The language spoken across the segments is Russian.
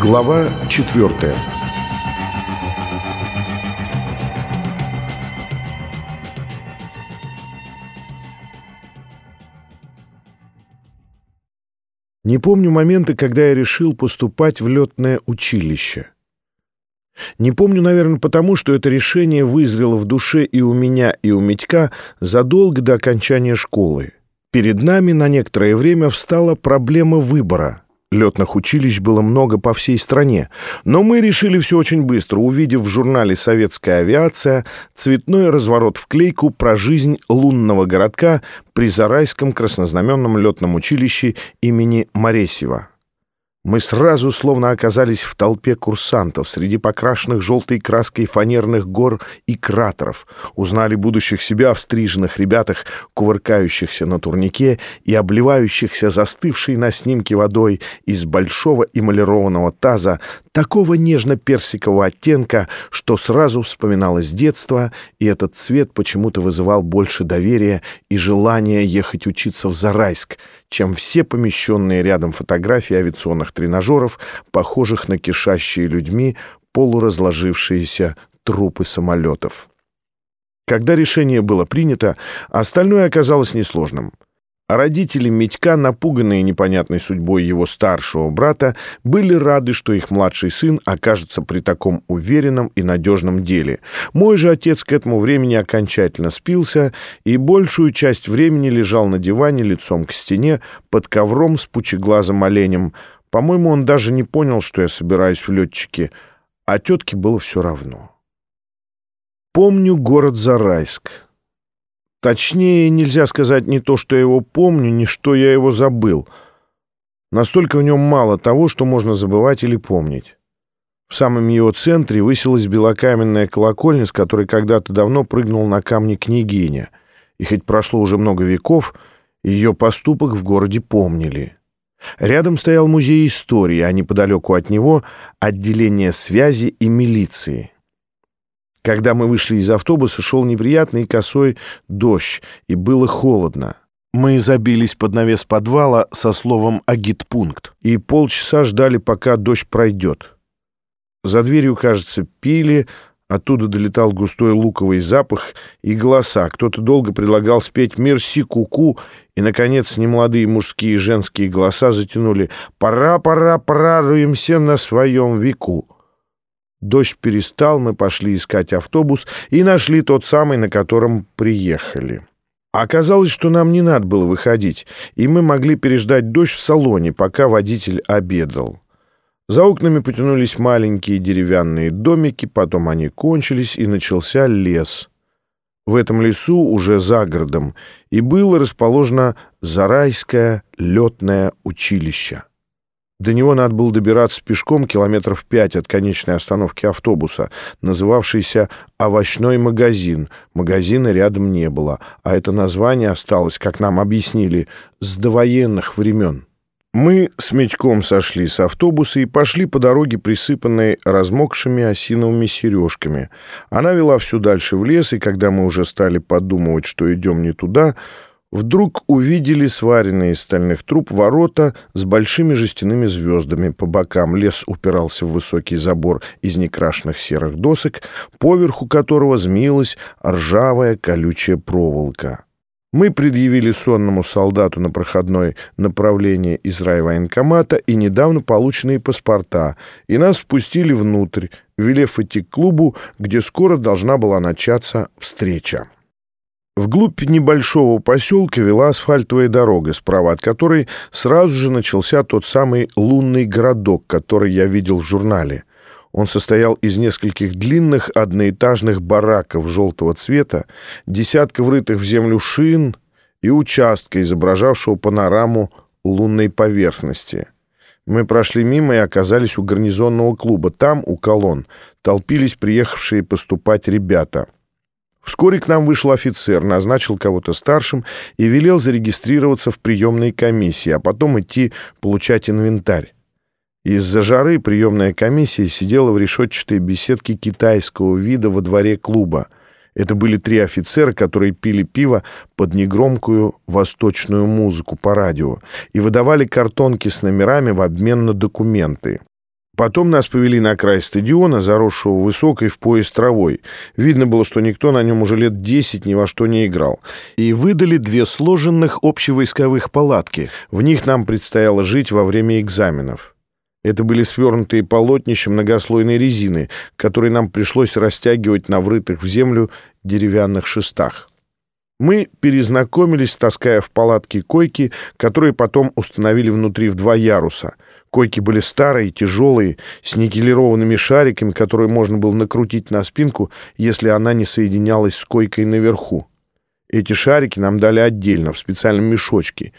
Глава четвертая Не помню момента, когда я решил поступать в летное училище. Не помню, наверное, потому, что это решение вызрело в душе и у меня, и у Митька задолго до окончания школы. Перед нами на некоторое время встала проблема выбора — Летных училищ было много по всей стране, но мы решили все очень быстро, увидев в журнале «Советская авиация» цветной разворот в клейку про жизнь лунного городка при Зарайском краснознаменном летном училище имени Моресева. Мы сразу словно оказались в толпе курсантов среди покрашенных желтой краской фанерных гор и кратеров, узнали будущих себя в стриженных ребятах, кувыркающихся на турнике и обливающихся застывшей на снимке водой из большого эмалированного таза такого нежно-персикового оттенка, что сразу вспоминалось детство, и этот цвет почему-то вызывал больше доверия и желания ехать учиться в Зарайск, чем все помещенные рядом фотографии авиационных тренажеров, похожих на кишащие людьми полуразложившиеся трупы самолетов. Когда решение было принято, остальное оказалось несложным — родители Митька, напуганные непонятной судьбой его старшего брата, были рады, что их младший сын окажется при таком уверенном и надежном деле. Мой же отец к этому времени окончательно спился и большую часть времени лежал на диване лицом к стене под ковром с пучеглазым оленем. По-моему, он даже не понял, что я собираюсь в летчики, а тетке было все равно. Помню город Зарайск. Точнее, нельзя сказать не то, что я его помню, ни что я его забыл. Настолько в нем мало того, что можно забывать или помнить. В самом его центре высилась белокаменная колокольня, с которой когда-то давно прыгнул на камни княгиня. И хоть прошло уже много веков, ее поступок в городе помнили. Рядом стоял музей истории, а неподалеку от него — отделение связи и милиции. Когда мы вышли из автобуса, шел неприятный косой дождь, и было холодно. Мы забились под навес подвала со словом «агитпункт» и полчаса ждали, пока дождь пройдет. За дверью, кажется, пили, оттуда долетал густой луковый запах и голоса. Кто-то долго предлагал спеть «Мерси, куку», и, наконец, немолодые мужские и женские голоса затянули «Пора, пора, праруемся на своем веку». Дождь перестал, мы пошли искать автобус и нашли тот самый, на котором приехали. Оказалось, что нам не надо было выходить, и мы могли переждать дождь в салоне, пока водитель обедал. За окнами потянулись маленькие деревянные домики, потом они кончились, и начался лес. В этом лесу, уже за городом, и было расположено Зарайское летное училище. До него надо было добираться пешком километров пять от конечной остановки автобуса, называвшийся «Овощной магазин». Магазина рядом не было, а это название осталось, как нам объяснили, с довоенных времен. Мы с Митьком сошли с автобуса и пошли по дороге, присыпанной размокшими осиновыми сережками. Она вела все дальше в лес, и когда мы уже стали подумывать, что идем не туда — вдруг увидели сваренные из стальных труб ворота с большими жестяными звездами. По бокам лес упирался в высокий забор из некрашенных серых досок, поверху которого змеилась ржавая колючая проволока. Мы предъявили сонному солдату на проходной направление из райвоенкомата и недавно полученные паспорта, и нас впустили внутрь, велев идти к клубу, где скоро должна была начаться встреча. Вглубь небольшого поселка вела асфальтовая дорога, справа от которой сразу же начался тот самый лунный городок, который я видел в журнале. Он состоял из нескольких длинных одноэтажных бараков желтого цвета, десятка врытых в землю шин и участка, изображавшего панораму лунной поверхности. Мы прошли мимо и оказались у гарнизонного клуба. Там, у колонн, толпились приехавшие поступать ребята — Вскоре к нам вышел офицер, назначил кого-то старшим и велел зарегистрироваться в приемной комиссии, а потом идти получать инвентарь. Из-за жары приемная комиссия сидела в решетчатой беседке китайского вида во дворе клуба. Это были три офицера, которые пили пиво под негромкую восточную музыку по радио и выдавали картонки с номерами в обмен на документы. Потом нас повели на край стадиона, заросшего высокой в пояс травой. Видно было, что никто на нем уже лет десять ни во что не играл. И выдали две сложенных общевойсковых палатки. В них нам предстояло жить во время экзаменов. Это были свернутые полотнища многослойной резины, которые нам пришлось растягивать на врытых в землю деревянных шестах. Мы перезнакомились, таская в палатке койки, которые потом установили внутри в два яруса. Койки были старые, тяжелые, с никелированными шариками, которые можно было накрутить на спинку, если она не соединялась с койкой наверху. Эти шарики нам дали отдельно, в специальном мешочке.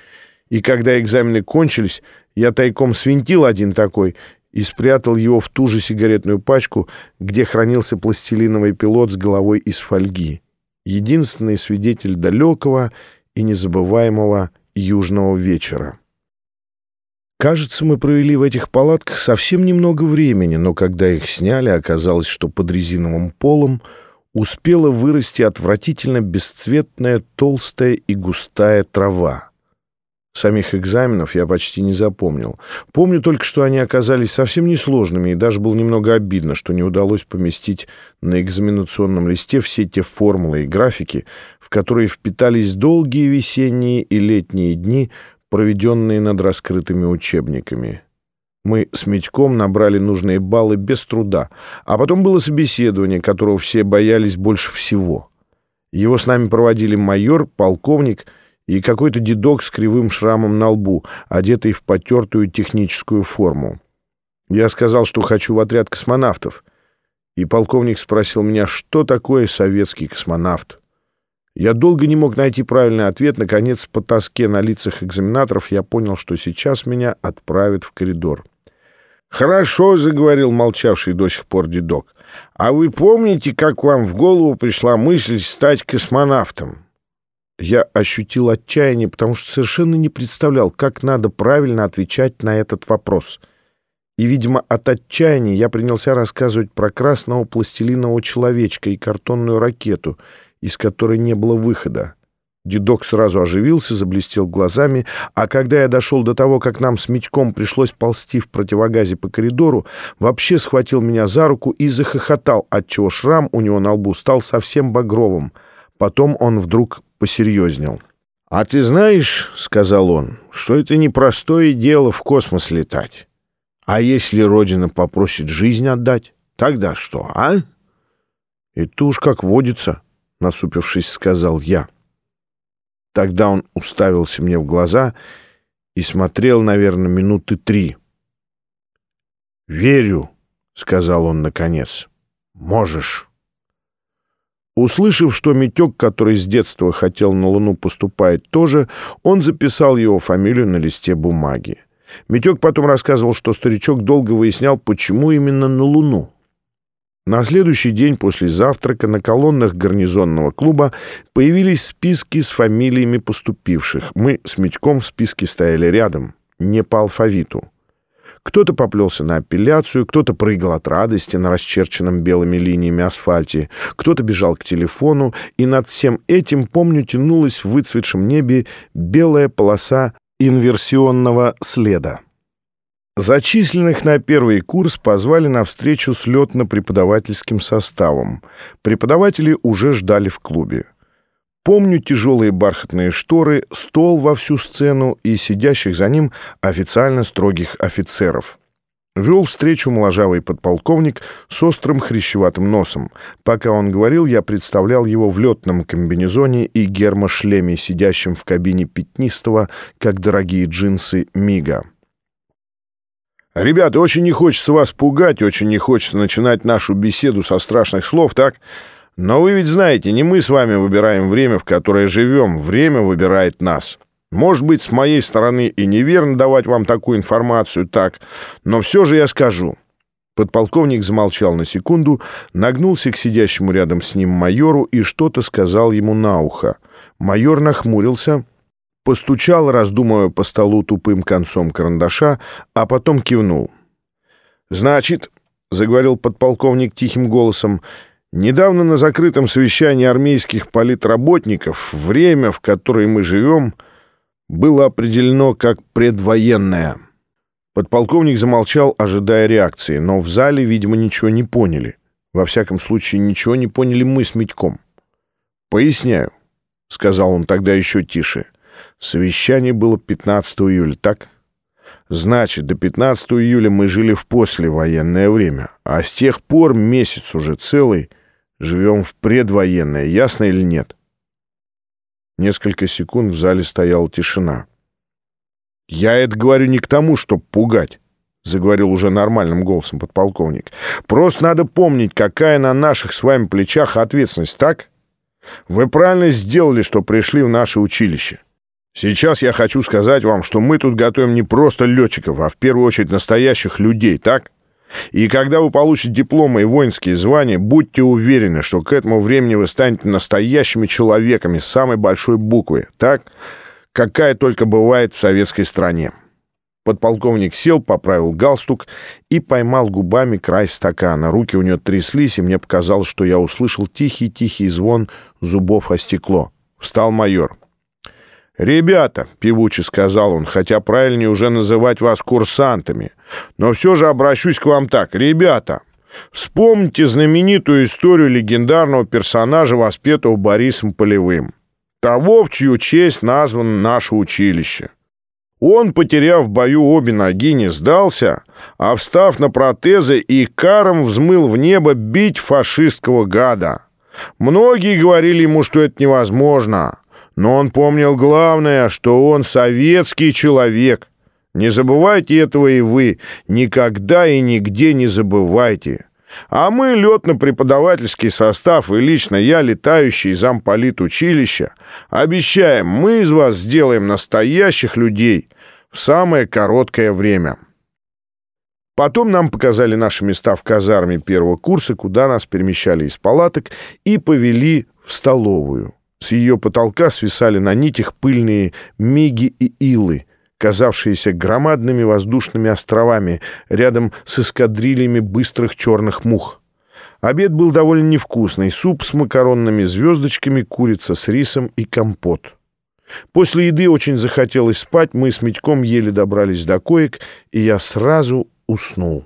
И когда экзамены кончились, я тайком свинтил один такой и спрятал его в ту же сигаретную пачку, где хранился пластилиновый пилот с головой из фольги. Единственный свидетель далекого и незабываемого южного вечера. Кажется, мы провели в этих палатках совсем немного времени, но когда их сняли, оказалось, что под резиновым полом успела вырасти отвратительно бесцветная, толстая и густая трава. Самих экзаменов я почти не запомнил. Помню только, что они оказались совсем несложными, и даже было немного обидно, что не удалось поместить на экзаменационном листе все те формулы и графики, в которые впитались долгие весенние и летние дни, проведенные над раскрытыми учебниками. Мы с Митьком набрали нужные баллы без труда, а потом было собеседование, которого все боялись больше всего. Его с нами проводили майор, полковник — и какой-то дедок с кривым шрамом на лбу, одетый в потертую техническую форму. Я сказал, что хочу в отряд космонавтов, и полковник спросил меня, что такое советский космонавт. Я долго не мог найти правильный ответ. Наконец, по тоске на лицах экзаменаторов я понял, что сейчас меня отправят в коридор. «Хорошо», — заговорил молчавший до сих пор дедок. «А вы помните, как вам в голову пришла мысль стать космонавтом?» Я ощутил отчаяние, потому что совершенно не представлял, как надо правильно отвечать на этот вопрос. И, видимо, от отчаяния я принялся рассказывать про красного пластилинового человечка и картонную ракету, из которой не было выхода. Дедок сразу оживился, заблестел глазами, а когда я дошел до того, как нам с Митьком пришлось ползти в противогазе по коридору, вообще схватил меня за руку и захохотал, отчего шрам у него на лбу стал совсем багровым. Потом он вдруг посерьезнел. «А ты знаешь, — сказал он, — что это непростое дело в космос летать. А если Родина попросит жизнь отдать, тогда что, а?» «Это уж как водится», — насупившись, сказал я. Тогда он уставился мне в глаза и смотрел, наверное, минуты три. «Верю», — сказал он наконец. «Можешь». Услышав, что Митек, который с детства хотел на Луну, поступает тоже, он записал его фамилию на листе бумаги. Митек потом рассказывал, что старичок долго выяснял, почему именно на Луну. На следующий день после завтрака на колоннах гарнизонного клуба появились списки с фамилиями поступивших. Мы с Митьком в списке стояли рядом, не по алфавиту. Кто-то поплелся на апелляцию, кто-то прыгал от радости на расчерченном белыми линиями асфальте, кто-то бежал к телефону, и над всем этим, помню, тянулась в выцветшем небе белая полоса инверсионного следа. Зачисленных на первый курс позвали на встречу с летно-преподавательским составом. Преподаватели уже ждали в клубе. Помню тяжелые бархатные шторы, стол во всю сцену и сидящих за ним официально строгих офицеров. Вел встречу моложавый подполковник с острым хрящеватым носом. Пока он говорил, я представлял его в летном комбинезоне и гермошлеме, сидящем в кабине пятнистого, как дорогие джинсы Мига. «Ребята, очень не хочется вас пугать, очень не хочется начинать нашу беседу со страшных слов, так?» Но вы ведь знаете, не мы с вами выбираем время, в которое живем, время выбирает нас. Может быть, с моей стороны и неверно давать вам такую информацию, так, но все же я скажу». Подполковник замолчал на секунду, нагнулся к сидящему рядом с ним майору и что-то сказал ему на ухо. Майор нахмурился, постучал, раздумывая по столу тупым концом карандаша, а потом кивнул. «Значит», — заговорил подполковник тихим голосом, — Недавно на закрытом совещании армейских политработников время, в которое мы живем, было определено как предвоенное. Подполковник замолчал, ожидая реакции, но в зале, видимо, ничего не поняли. Во всяком случае, ничего не поняли мы с Митьком. «Поясняю», — сказал он тогда еще тише. «Совещание было 15 июля, так?» Значит, до 15 июля мы жили в послевоенное время, а с тех пор месяц уже целый живем в предвоенное, ясно или нет? Несколько секунд в зале стояла тишина. «Я это говорю не к тому, чтобы пугать», — заговорил уже нормальным голосом подполковник. «Просто надо помнить, какая на наших с вами плечах ответственность, так? Вы правильно сделали, что пришли в наше училище. Сейчас я хочу сказать вам, что мы тут готовим не просто летчиков, а в первую очередь настоящих людей, так? И когда вы получите дипломы и воинские звания, будьте уверены, что к этому времени вы станете настоящими человеками самой большой буквы, так? Какая только бывает в советской стране. Подполковник сел, поправил галстук и поймал губами край стакана. Руки у него тряслись, и мне показалось, что я услышал тихий-тихий звон зубов о стекло. Встал майор. «Ребята», — певуче сказал он, хотя правильнее уже называть вас курсантами, но все же обращусь к вам так. «Ребята, вспомните знаменитую историю легендарного персонажа, воспетого Борисом Полевым, того, в чью честь названо наше училище». Он, потеряв в бою обе ноги, не сдался, а, встав на протезы, и каром взмыл в небо бить фашистского гада. Многие говорили ему, что это невозможно, но он помнил главное, что он советский человек. Не забывайте этого и вы. Никогда и нигде не забывайте. А мы, летно-преподавательский состав и лично я, летающий замполит училища, обещаем, мы из вас сделаем настоящих людей в самое короткое время. Потом нам показали наши места в казарме первого курса, куда нас перемещали из палаток и повели в столовую. С ее потолка свисали на нитях пыльные миги и илы, казавшиеся громадными воздушными островами рядом с эскадрильями быстрых черных мух. Обед был довольно невкусный. Суп с макаронными звездочками, курица с рисом и компот. После еды очень захотелось спать, мы с Митьком еле добрались до коек, и я сразу уснул.